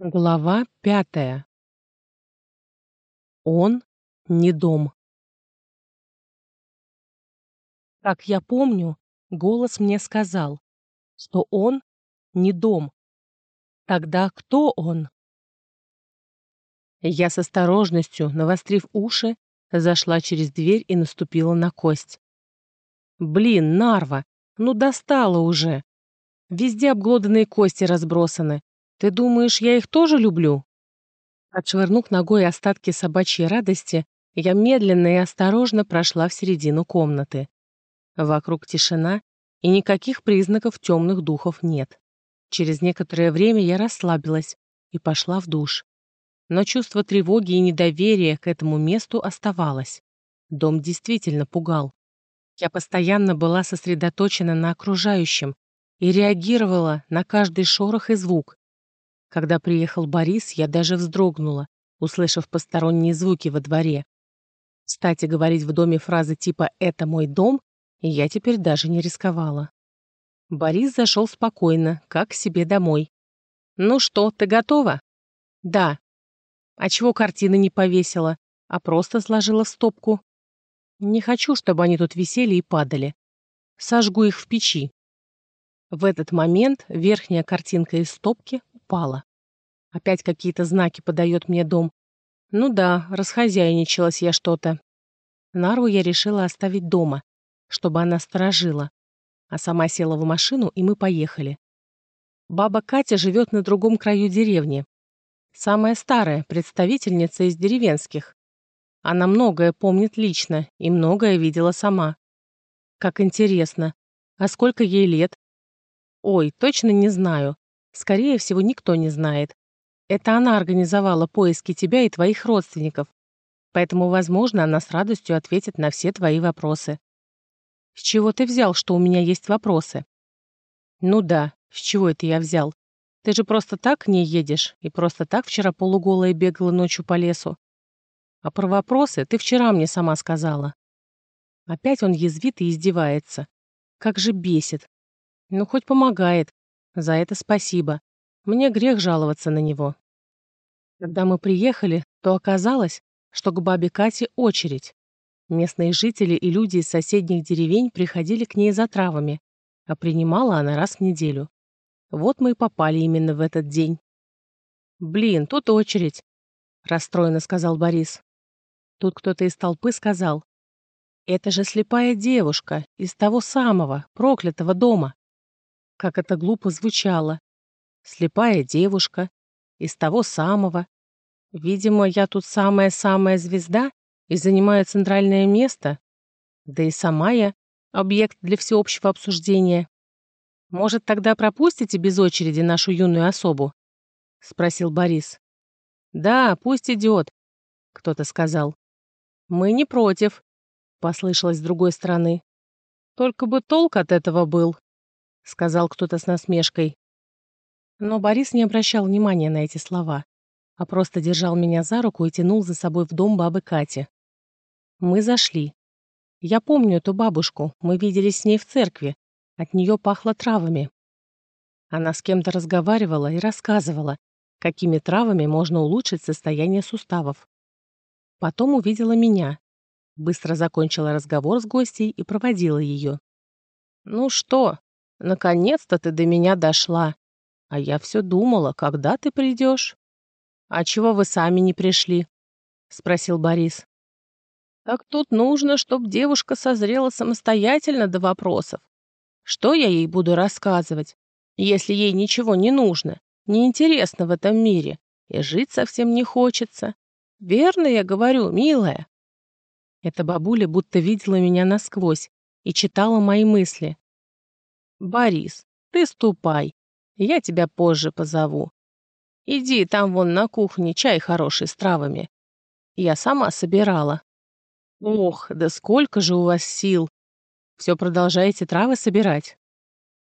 Глава пятая. Он не дом. Как я помню, голос мне сказал, что он не дом. Тогда кто он? Я с осторожностью, навострив уши, зашла через дверь и наступила на кость. Блин, Нарва, ну достала уже. Везде обглоданные кости разбросаны. Ты думаешь, я их тоже люблю?» Отшвырнув ногой остатки собачьей радости, я медленно и осторожно прошла в середину комнаты. Вокруг тишина, и никаких признаков темных духов нет. Через некоторое время я расслабилась и пошла в душ. Но чувство тревоги и недоверия к этому месту оставалось. Дом действительно пугал. Я постоянно была сосредоточена на окружающем и реагировала на каждый шорох и звук, когда приехал Борис, я даже вздрогнула, услышав посторонние звуки во дворе. Кстати, говорить в доме фразы типа «это мой дом» я теперь даже не рисковала. Борис зашел спокойно, как к себе домой. «Ну что, ты готова?» «Да». «А чего картины не повесила, а просто сложила в стопку?» «Не хочу, чтобы они тут висели и падали. Сожгу их в печи». В этот момент верхняя картинка из стопки упала. Опять какие-то знаки подает мне дом. Ну да, расхозяйничалась я что-то. Нарву я решила оставить дома, чтобы она сторожила. А сама села в машину, и мы поехали. Баба Катя живет на другом краю деревни. Самая старая представительница из деревенских. Она многое помнит лично и многое видела сама. Как интересно. А сколько ей лет? Ой, точно не знаю. Скорее всего, никто не знает. Это она организовала поиски тебя и твоих родственников. Поэтому, возможно, она с радостью ответит на все твои вопросы. С чего ты взял, что у меня есть вопросы? Ну да, с чего это я взял? Ты же просто так к ней едешь, и просто так вчера полуголая бегала ночью по лесу. А про вопросы ты вчера мне сама сказала. Опять он язвит и издевается. Как же бесит. Ну, хоть помогает. За это спасибо. Мне грех жаловаться на него. Когда мы приехали, то оказалось, что к бабе Кате очередь. Местные жители и люди из соседних деревень приходили к ней за травами, а принимала она раз в неделю. Вот мы и попали именно в этот день. «Блин, тут очередь», — расстроенно сказал Борис. Тут кто-то из толпы сказал, «Это же слепая девушка из того самого, проклятого дома». Как это глупо звучало. Слепая девушка из того самого. Видимо, я тут самая-самая звезда и занимаю центральное место. Да и сама я объект для всеобщего обсуждения. Может, тогда пропустите без очереди нашу юную особу? Спросил Борис. Да, пусть идет, кто-то сказал. Мы не против, послышалось с другой стороны. Только бы толк от этого был сказал кто-то с насмешкой. Но Борис не обращал внимания на эти слова, а просто держал меня за руку и тянул за собой в дом бабы Кати. Мы зашли. Я помню эту бабушку, мы виделись с ней в церкви. От нее пахло травами. Она с кем-то разговаривала и рассказывала, какими травами можно улучшить состояние суставов. Потом увидела меня. Быстро закончила разговор с гостьей и проводила ее. «Ну что, Наконец-то ты до меня дошла. А я все думала, когда ты придешь. А чего вы сами не пришли? Спросил Борис. Так тут нужно, чтобы девушка созрела самостоятельно до вопросов. Что я ей буду рассказывать, если ей ничего не нужно, не интересно в этом мире, и жить совсем не хочется? Верно я говорю, милая? Эта бабуля будто видела меня насквозь и читала мои мысли. «Борис, ты ступай. Я тебя позже позову. Иди, там вон на кухне чай хороший с травами. Я сама собирала». «Ох, да сколько же у вас сил! Все продолжаете травы собирать?»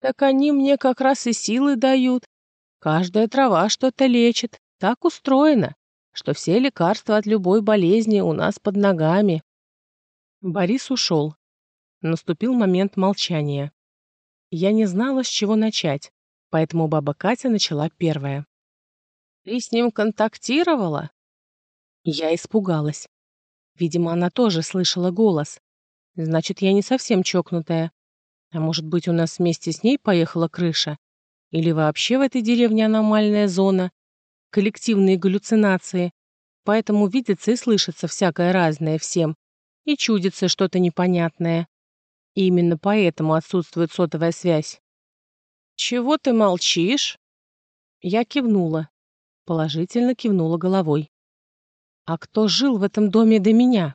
«Так они мне как раз и силы дают. Каждая трава что-то лечит. Так устроено, что все лекарства от любой болезни у нас под ногами». Борис ушел. Наступил момент молчания. Я не знала, с чего начать, поэтому баба Катя начала первая. Ты с ним контактировала? Я испугалась. Видимо, она тоже слышала голос. Значит, я не совсем чокнутая. А может быть, у нас вместе с ней поехала крыша? Или вообще в этой деревне аномальная зона? Коллективные галлюцинации. Поэтому видится и слышится всякое разное всем. И чудится что-то непонятное. И именно поэтому отсутствует сотовая связь. «Чего ты молчишь?» Я кивнула. Положительно кивнула головой. «А кто жил в этом доме до меня?»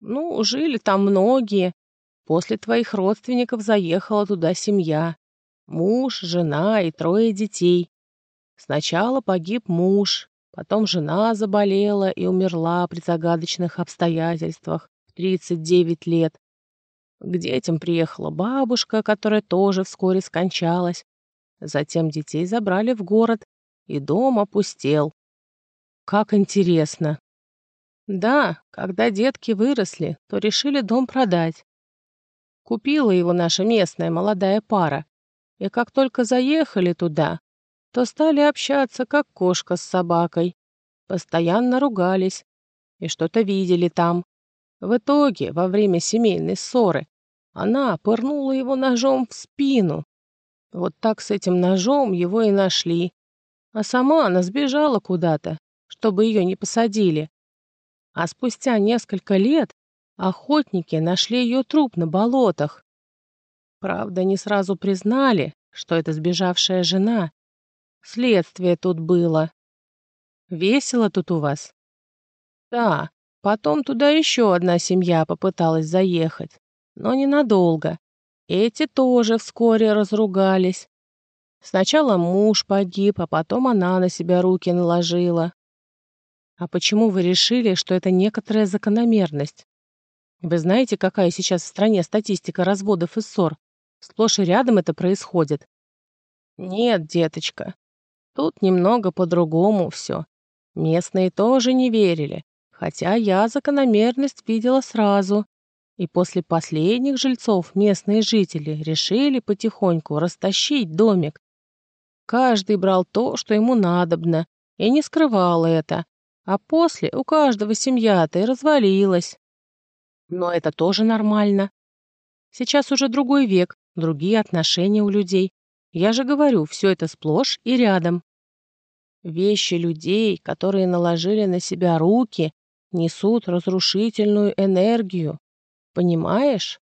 «Ну, жили там многие. После твоих родственников заехала туда семья. Муж, жена и трое детей. Сначала погиб муж, потом жена заболела и умерла при загадочных обстоятельствах в 39 лет. К детям приехала бабушка, которая тоже вскоре скончалась. Затем детей забрали в город, и дом опустел. Как интересно. Да, когда детки выросли, то решили дом продать. Купила его наша местная молодая пара. И как только заехали туда, то стали общаться, как кошка с собакой. Постоянно ругались и что-то видели там. В итоге, во время семейной ссоры, она пырнула его ножом в спину. Вот так с этим ножом его и нашли. А сама она сбежала куда-то, чтобы ее не посадили. А спустя несколько лет охотники нашли ее труп на болотах. Правда, не сразу признали, что это сбежавшая жена. Следствие тут было. Весело тут у вас? Да, потом туда еще одна семья попыталась заехать но ненадолго. Эти тоже вскоре разругались. Сначала муж погиб, а потом она на себя руки наложила. А почему вы решили, что это некоторая закономерность? Вы знаете, какая сейчас в стране статистика разводов и ссор? Сплошь и рядом это происходит. Нет, деточка, тут немного по-другому все. Местные тоже не верили, хотя я закономерность видела сразу. И после последних жильцов местные жители решили потихоньку растащить домик. Каждый брал то, что ему надобно, и не скрывал это, а после у каждого семья-то и развалилась. Но это тоже нормально. Сейчас уже другой век, другие отношения у людей. Я же говорю, все это сплошь и рядом. Вещи людей, которые наложили на себя руки, несут разрушительную энергию, Понимаешь?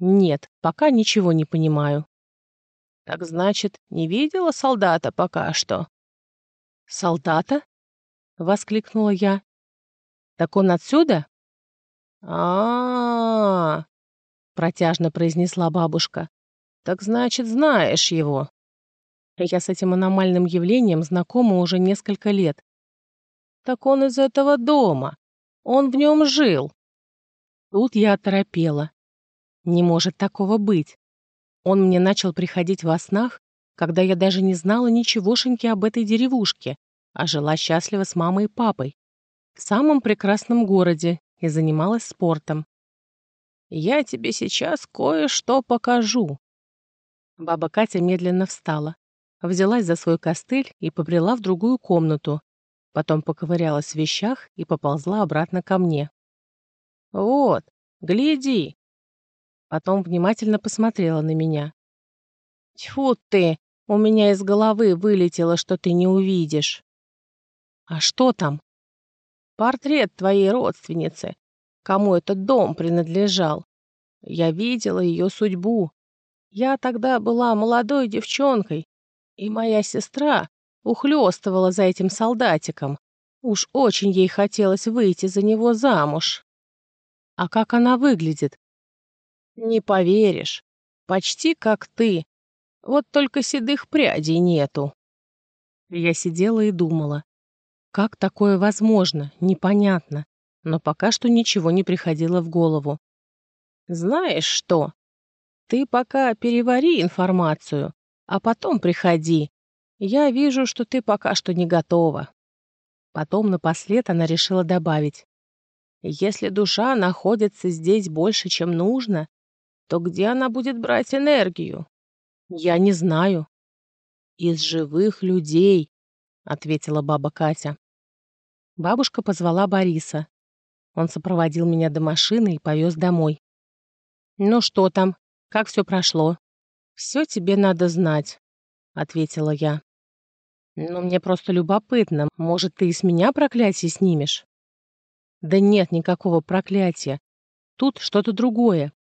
Нет, пока ничего не понимаю. Так значит, не видела солдата пока что? Солдата? Воскликнула я. Так он отсюда? а, -а, -а протяжно произнесла бабушка. Так значит, знаешь его. Я с этим аномальным явлением знакома уже несколько лет. Так он из этого дома. Он в нем жил. Тут я оторопела. Не может такого быть. Он мне начал приходить во снах, когда я даже не знала ничегошеньки об этой деревушке, а жила счастливо с мамой и папой. В самом прекрасном городе и занималась спортом. «Я тебе сейчас кое-что покажу». Баба Катя медленно встала, взялась за свой костыль и побрела в другую комнату, потом поковырялась в вещах и поползла обратно ко мне. «Вот, гляди!» Потом внимательно посмотрела на меня. «Тьфу ты! У меня из головы вылетело, что ты не увидишь!» «А что там?» «Портрет твоей родственницы, кому этот дом принадлежал. Я видела ее судьбу. Я тогда была молодой девчонкой, и моя сестра ухлёстывала за этим солдатиком. Уж очень ей хотелось выйти за него замуж. А как она выглядит? Не поверишь. Почти как ты. Вот только седых прядей нету. Я сидела и думала. Как такое возможно? Непонятно. Но пока что ничего не приходило в голову. Знаешь что? Ты пока перевари информацию, а потом приходи. Я вижу, что ты пока что не готова. Потом напослед она решила добавить. Если душа находится здесь больше, чем нужно, то где она будет брать энергию? Я не знаю. Из живых людей. ответила баба Катя. Бабушка позвала Бориса. Он сопроводил меня до машины и повез домой. «Ну что там? Как все прошло?» «Все тебе надо знать», — ответила я. «Но мне просто любопытно. Может, ты и с меня проклятие снимешь?» «Да нет никакого проклятия. Тут что-то другое.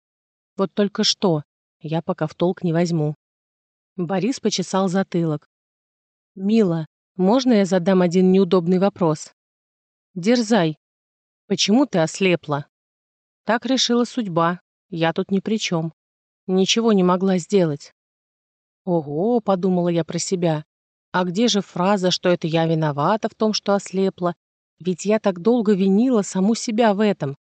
Вот только что. Я пока в толк не возьму». Борис почесал затылок. «Мила, можно я задам один неудобный вопрос?» «Дерзай. Почему ты ослепла?» «Так решила судьба. Я тут ни при чем. Ничего не могла сделать». «Ого», — подумала я про себя, а где же фраза, что это я виновата в том, что ослепла? Ведь я так долго винила саму себя в этом.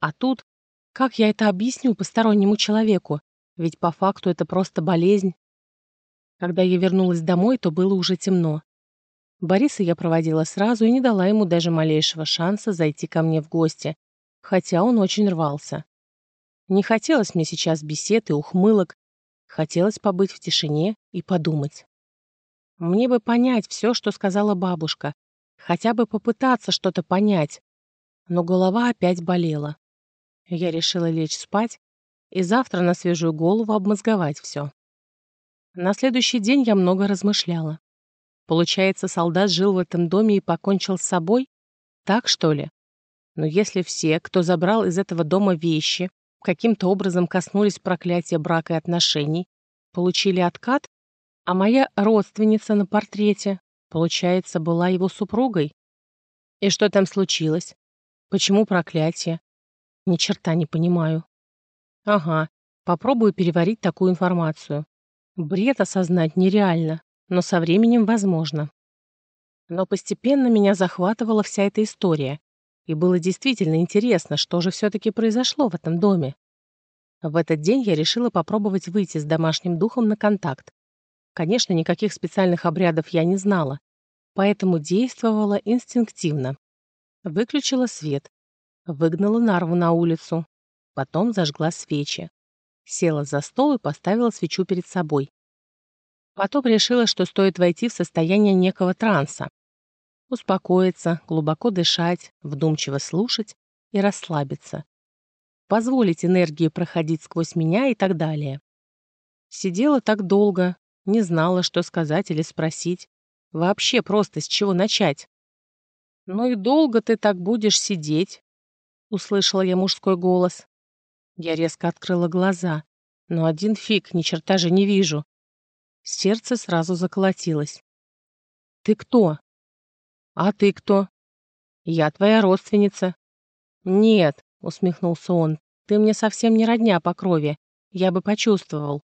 А тут, как я это объясню постороннему человеку? Ведь по факту это просто болезнь. Когда я вернулась домой, то было уже темно. Бориса я проводила сразу и не дала ему даже малейшего шанса зайти ко мне в гости, хотя он очень рвался. Не хотелось мне сейчас бесед и ухмылок, хотелось побыть в тишине и подумать. Мне бы понять все, что сказала бабушка, хотя бы попытаться что-то понять. Но голова опять болела. Я решила лечь спать и завтра на свежую голову обмозговать все. На следующий день я много размышляла. Получается, солдат жил в этом доме и покончил с собой? Так, что ли? Но если все, кто забрал из этого дома вещи, каким-то образом коснулись проклятия брака и отношений, получили откат, а моя родственница на портрете, получается, была его супругой? И что там случилось? Почему проклятие? Ни черта не понимаю. Ага, попробую переварить такую информацию. Бред осознать нереально, но со временем возможно. Но постепенно меня захватывала вся эта история, и было действительно интересно, что же все-таки произошло в этом доме. В этот день я решила попробовать выйти с домашним духом на контакт. Конечно, никаких специальных обрядов я не знала, поэтому действовала инстинктивно. Выключила свет, выгнала Нарву на улицу, потом зажгла свечи. Села за стол и поставила свечу перед собой. Потом решила, что стоит войти в состояние некого транса. Успокоиться, глубоко дышать, вдумчиво слушать и расслабиться. Позволить энергии проходить сквозь меня и так далее. Сидела так долго, не знала, что сказать или спросить. Вообще просто с чего начать. «Ну и долго ты так будешь сидеть?» Услышала я мужской голос. Я резко открыла глаза, но один фиг, ни черта же не вижу. Сердце сразу заколотилось. «Ты кто?» «А ты кто?» «Я твоя родственница». «Нет», — усмехнулся он, — «ты мне совсем не родня по крови. Я бы почувствовал».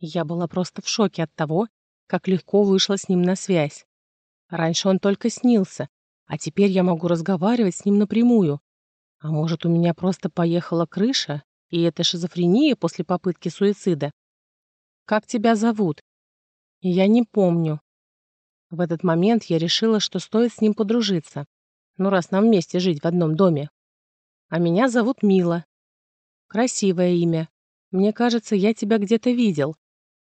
Я была просто в шоке от того, как легко вышла с ним на связь. Раньше он только снился, а теперь я могу разговаривать с ним напрямую. А может, у меня просто поехала крыша, и это шизофрения после попытки суицида? Как тебя зовут? Я не помню. В этот момент я решила, что стоит с ним подружиться. Ну, раз нам вместе жить в одном доме. А меня зовут Мила. Красивое имя. Мне кажется, я тебя где-то видел.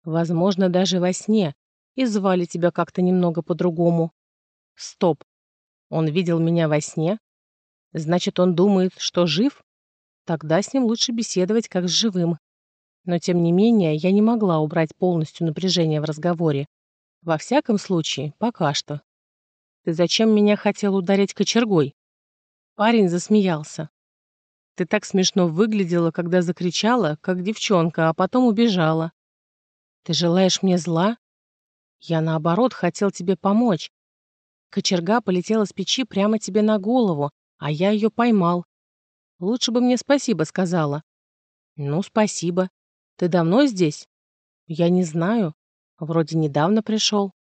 Возможно, даже во сне. И звали тебя как-то немного по-другому. Стоп. Он видел меня во сне? Значит, он думает, что жив? Тогда с ним лучше беседовать как с живым. Но, тем не менее, я не могла убрать полностью напряжение в разговоре. Во всяком случае, пока что. «Ты зачем меня хотел ударить кочергой?» Парень засмеялся. «Ты так смешно выглядела, когда закричала, как девчонка, а потом убежала. Ты желаешь мне зла? Я, наоборот, хотел тебе помочь. Кочерга полетела с печи прямо тебе на голову, а я ее поймал. Лучше бы мне спасибо сказала. Ну, спасибо. Ты давно здесь? Я не знаю. Вроде недавно пришел.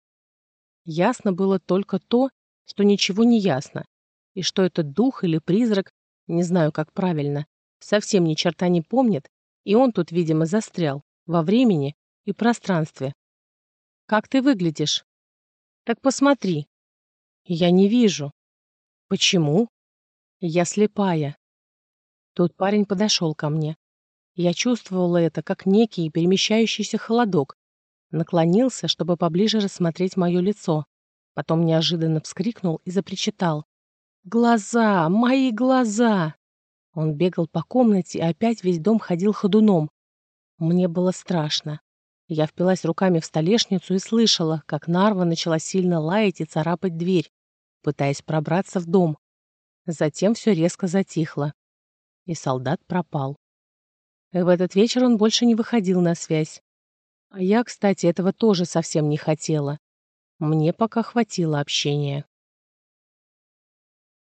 Ясно было только то, что ничего не ясно, и что этот дух или призрак, не знаю, как правильно, совсем ни черта не помнит, и он тут, видимо, застрял во времени и пространстве. Как ты выглядишь? Так посмотри. Я не вижу. Почему? Я слепая. Тут парень подошел ко мне. Я чувствовала это, как некий перемещающийся холодок. Наклонился, чтобы поближе рассмотреть мое лицо. Потом неожиданно вскрикнул и запричитал. «Глаза! Мои глаза!» Он бегал по комнате и опять весь дом ходил ходуном. Мне было страшно. Я впилась руками в столешницу и слышала, как Нарва начала сильно лаять и царапать дверь, пытаясь пробраться в дом. Затем все резко затихло. И солдат пропал. И в этот вечер он больше не выходил на связь. А я, кстати, этого тоже совсем не хотела. Мне пока хватило общения.